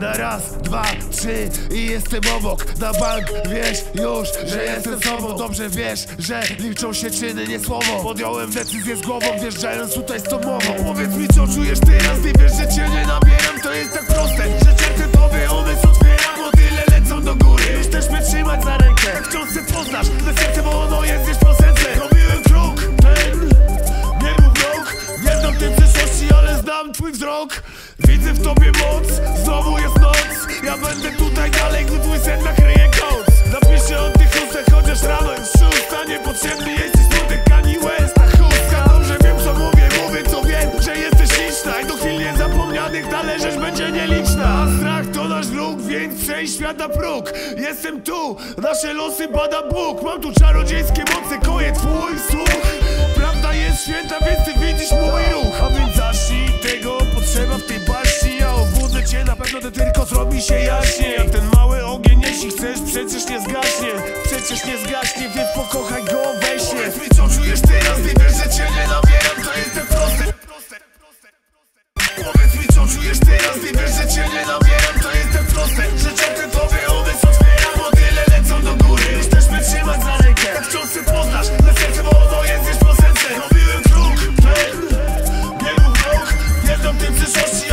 Raz, dwa, trzy i jestem obok. Na bank, wiesz już, że jestem sobą. Dobrze wiesz, że liczą się czyny, nie słowo. Podjąłem decyzję z głową, wjeżdżając tutaj z tą mową Powiedz mi co czujesz teraz, nie wiesz, że cię nie nabieram. To jest tak proste, że czerpię tobie umysł otwieram Motyle lecą do góry, już też mnie trzymać za rękę. Jak wciąż chcę poznasz, me serce, bo ono jest gdzieś po serce. Robiłem krok, ten nie był rok Nie znam tej przyszłości, ale znam twój wzrok Widzę w tobie moc, znowu jest noc. Ja będę tutaj dalej, gdy twój sen nakryje koc. Napiszę o tych chustach, chociaż rano jest szósta Niepotrzebny jesteś smutek Kanye West, ta chustka Dobrze wiem co mówię, mówię co wiem Że jesteś liczna. I do chwil niezapomnianych Ta leżeć będzie nieliczna. A strach to nasz luk, więc przejść świat na próg. Jestem tu, nasze losy bada Bóg. Mam tu czarodziejskie moce, koje twój słuch się jaśnie. Jak ten mały ogień, jeśli chcesz, przecież nie zgaśnie. Przecież nie zgaśnie, więc pokochaj go, weź się. Powiedz mi co czujesz teraz, nie wiesz, że cię nienawieram To jestem prosty. Powiedz mi co czujesz teraz, nie wiesz, że cię nienawieram To jestem prosty, życzę ty tobie umysł otwieram Motyle lecą do góry, już też mnie trzymać za rękę? Tak wciąż się poznasz, na serce, bo ono jest wiesz po serce. Robiłem kruk, biegł krok, nie w tym przyszłości.